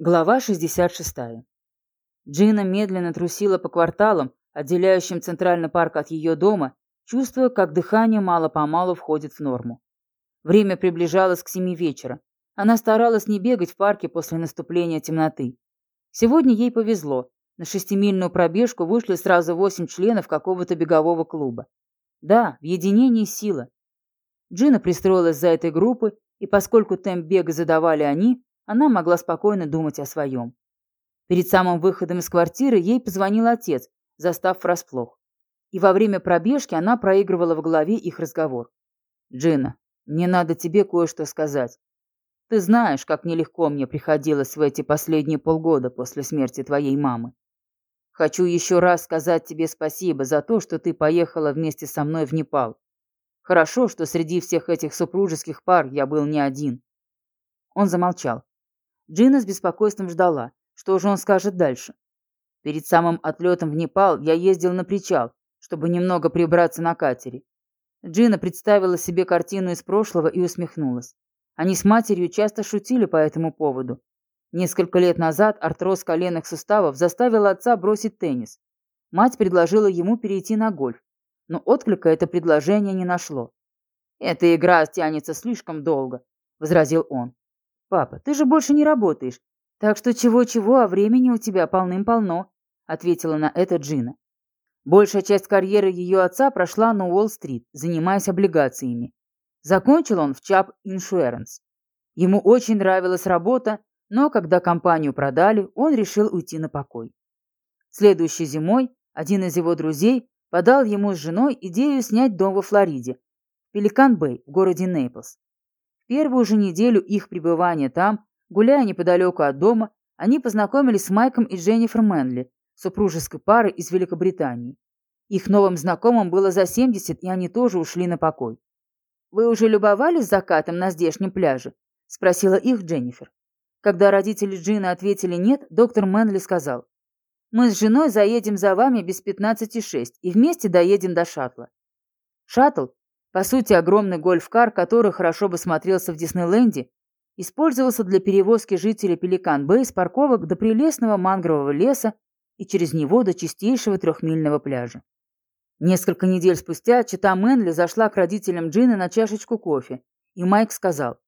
Глава 66. Джина медленно трусила по кварталам, отделяющим центральный парк от ее дома, чувствуя, как дыхание мало-помалу входит в норму. Время приближалось к семи вечера. Она старалась не бегать в парке после наступления темноты. Сегодня ей повезло. На шестимильную пробежку вышли сразу восемь членов какого-то бегового клуба. Да, в единении сила. Джина пристроилась за этой группой, и поскольку темп бега задавали они, она могла спокойно думать о своем. Перед самым выходом из квартиры ей позвонил отец, застав врасплох. И во время пробежки она проигрывала в голове их разговор. «Джина, мне надо тебе кое-что сказать. Ты знаешь, как нелегко мне приходилось в эти последние полгода после смерти твоей мамы. Хочу еще раз сказать тебе спасибо за то, что ты поехала вместе со мной в Непал. Хорошо, что среди всех этих супружеских пар я был не один». Он замолчал. Джина с беспокойством ждала, что же он скажет дальше. Перед самым отлетом в Непал я ездил на причал, чтобы немного прибраться на катере. Джина представила себе картину из прошлого и усмехнулась. Они с матерью часто шутили по этому поводу. Несколько лет назад артроз коленных суставов заставил отца бросить теннис. Мать предложила ему перейти на гольф, но отклика это предложение не нашло. «Эта игра тянется слишком долго», — возразил он. «Папа, ты же больше не работаешь, так что чего-чего, а времени у тебя полным-полно», ответила на это Джина. Большая часть карьеры ее отца прошла на Уолл-стрит, занимаясь облигациями. Закончил он в Чап Insurance. Ему очень нравилась работа, но когда компанию продали, он решил уйти на покой. Следующей зимой один из его друзей подал ему с женой идею снять дом во Флориде, Пеликан-Бэй в городе Нейплс первую же неделю их пребывания там, гуляя неподалеку от дома, они познакомились с Майком и Дженнифер Мэнли, супружеской парой из Великобритании. Их новым знакомым было за 70, и они тоже ушли на покой. «Вы уже любовались закатом на здешнем пляже?» – спросила их Дженнифер. Когда родители Джины ответили «нет», доктор Мэнли сказал, «Мы с женой заедем за вами без 15,6 и вместе доедем до шаттла». Шаттл по сути, огромный гольф-кар, который хорошо бы смотрелся в Диснейленде, использовался для перевозки жителей Пеликан-Бэй с парковок до прелестного мангрового леса и через него до чистейшего трехмильного пляжа. Несколько недель спустя чита Мэнли зашла к родителям Джины на чашечку кофе, и Майк сказал,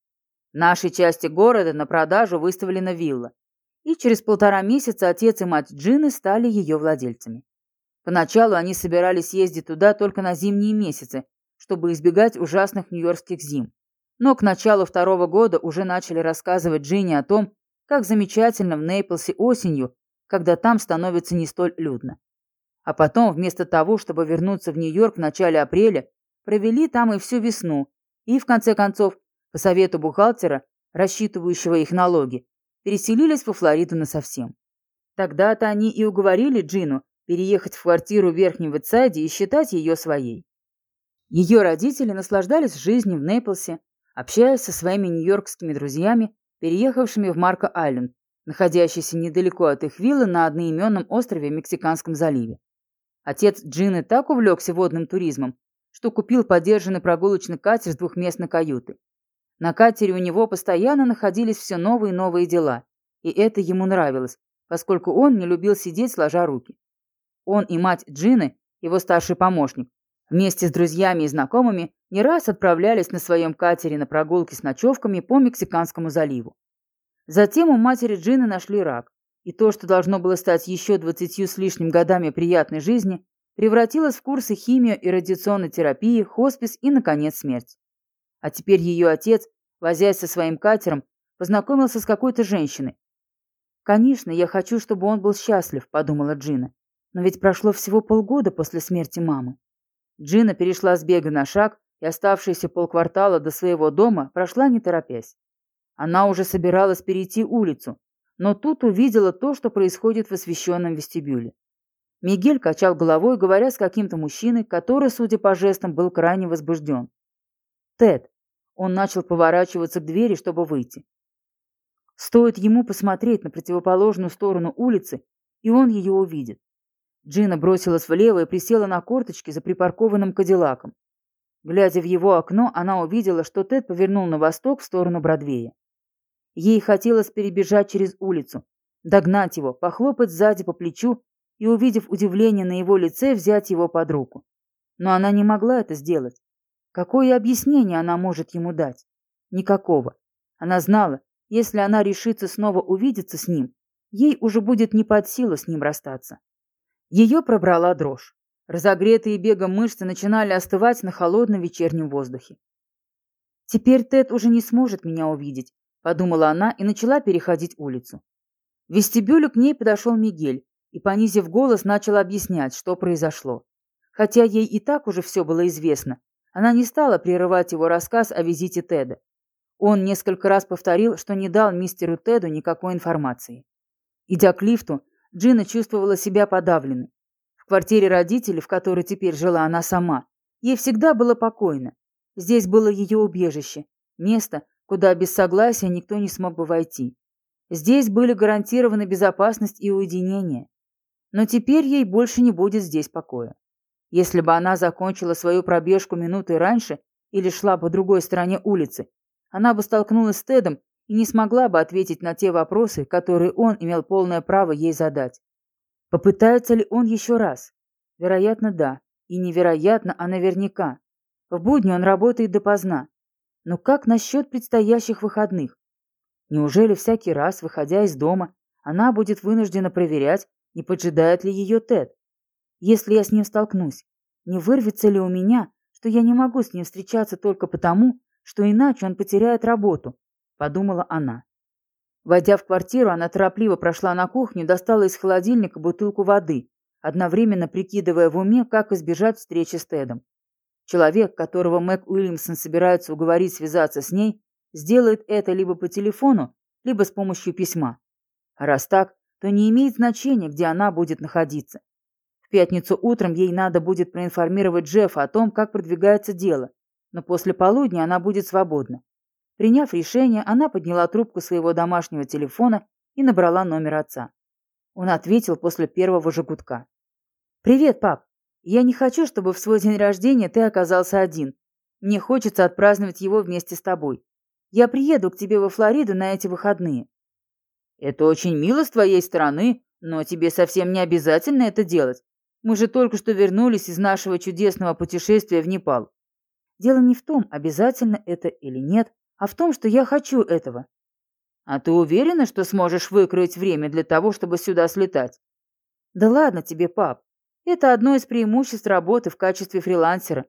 «В нашей части города на продажу выставлена вилла». И через полтора месяца отец и мать Джины стали ее владельцами. Поначалу они собирались ездить туда только на зимние месяцы, чтобы избегать ужасных нью-йоркских зим. Но к началу второго года уже начали рассказывать Джинни о том, как замечательно в Нейплсе осенью, когда там становится не столь людно. А потом, вместо того, чтобы вернуться в Нью-Йорк в начале апреля, провели там и всю весну, и, в конце концов, по совету бухгалтера, рассчитывающего их налоги, переселились во Флориду насовсем. Тогда-то они и уговорили Джину переехать в квартиру в Верхнем Витсайде и считать ее своей. Ее родители наслаждались жизнью в Нейплсе, общаясь со своими нью-йоркскими друзьями, переехавшими в Марко-Айленд, находящийся недалеко от их виллы на одноименном острове в Мексиканском заливе. Отец Джины так увлекся водным туризмом, что купил подержанный прогулочный катер с двухместной каютой. На катере у него постоянно находились все новые и новые дела, и это ему нравилось, поскольку он не любил сидеть сложа руки. Он и мать Джины, его старший помощник, Вместе с друзьями и знакомыми не раз отправлялись на своем катере на прогулки с ночевками по Мексиканскому заливу. Затем у матери Джины нашли рак, и то, что должно было стать еще двадцатью с лишним годами приятной жизни, превратилось в курсы химио и радиационной терапии, хоспис и, наконец, смерть. А теперь ее отец, возясь со своим катером, познакомился с какой-то женщиной. «Конечно, я хочу, чтобы он был счастлив», — подумала Джина. «Но ведь прошло всего полгода после смерти мамы». Джина перешла с бега на шаг и оставшиеся полквартала до своего дома прошла не торопясь. Она уже собиралась перейти улицу, но тут увидела то, что происходит в освещенном вестибюле. Мигель качал головой, говоря с каким-то мужчиной, который, судя по жестам, был крайне возбужден. «Тед!» Он начал поворачиваться к двери, чтобы выйти. Стоит ему посмотреть на противоположную сторону улицы, и он ее увидит. Джина бросилась влево и присела на корточки за припаркованным кадиллаком. Глядя в его окно, она увидела, что Тед повернул на восток в сторону Бродвея. Ей хотелось перебежать через улицу, догнать его, похлопать сзади по плечу и, увидев удивление на его лице, взять его под руку. Но она не могла это сделать. Какое объяснение она может ему дать? Никакого. Она знала, если она решится снова увидеться с ним, ей уже будет не под силу с ним расстаться. Ее пробрала дрожь. Разогретые бегом мышцы начинали остывать на холодном вечернем воздухе. «Теперь Тед уже не сможет меня увидеть», — подумала она и начала переходить улицу. В вестибюлю к ней подошел Мигель и, понизив голос, начал объяснять, что произошло. Хотя ей и так уже все было известно, она не стала прерывать его рассказ о визите Теда. Он несколько раз повторил, что не дал мистеру Теду никакой информации. Идя к лифту, Джина чувствовала себя подавленной. В квартире родителей, в которой теперь жила она сама, ей всегда было покойно. Здесь было ее убежище, место, куда без согласия никто не смог бы войти. Здесь были гарантированы безопасность и уединение. Но теперь ей больше не будет здесь покоя. Если бы она закончила свою пробежку минутой раньше или шла по другой стороне улицы, она бы столкнулась с Тедом и не смогла бы ответить на те вопросы, которые он имел полное право ей задать. Попытается ли он еще раз? Вероятно, да. И невероятно, а наверняка. В будни он работает допоздна. Но как насчет предстоящих выходных? Неужели всякий раз, выходя из дома, она будет вынуждена проверять, не поджидает ли ее Тед? Если я с ним столкнусь, не вырвется ли у меня, что я не могу с ним встречаться только потому, что иначе он потеряет работу, подумала она. Войдя в квартиру, она торопливо прошла на кухню, достала из холодильника бутылку воды, одновременно прикидывая в уме, как избежать встречи с Тедом. Человек, которого Мэг Уильямсон собирается уговорить связаться с ней, сделает это либо по телефону, либо с помощью письма. А раз так, то не имеет значения, где она будет находиться. В пятницу утром ей надо будет проинформировать Джеффа о том, как продвигается дело, но после полудня она будет свободна. Приняв решение, она подняла трубку своего домашнего телефона и набрала номер отца. Он ответил после первого же. «Привет, пап. Я не хочу, чтобы в свой день рождения ты оказался один. Мне хочется отпраздновать его вместе с тобой. Я приеду к тебе во Флориду на эти выходные». «Это очень мило с твоей стороны, но тебе совсем не обязательно это делать. Мы же только что вернулись из нашего чудесного путешествия в Непал». «Дело не в том, обязательно это или нет, а в том, что я хочу этого. А ты уверена, что сможешь выкроить время для того, чтобы сюда слетать? Да ладно тебе, пап. Это одно из преимуществ работы в качестве фрилансера.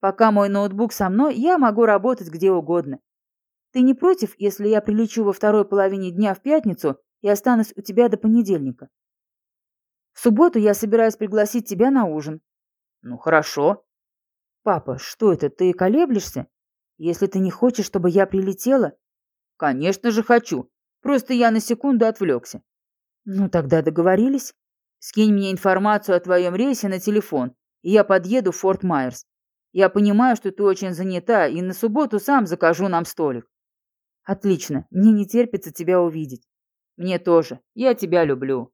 Пока мой ноутбук со мной, я могу работать где угодно. Ты не против, если я прилечу во второй половине дня в пятницу и останусь у тебя до понедельника? В субботу я собираюсь пригласить тебя на ужин. Ну, хорошо. Папа, что это, ты колеблешься? Если ты не хочешь, чтобы я прилетела... Конечно же хочу. Просто я на секунду отвлекся. Ну, тогда договорились. Скинь мне информацию о твоем рейсе на телефон, и я подъеду в Форт Майерс. Я понимаю, что ты очень занята, и на субботу сам закажу нам столик. Отлично. Мне не терпится тебя увидеть. Мне тоже. Я тебя люблю.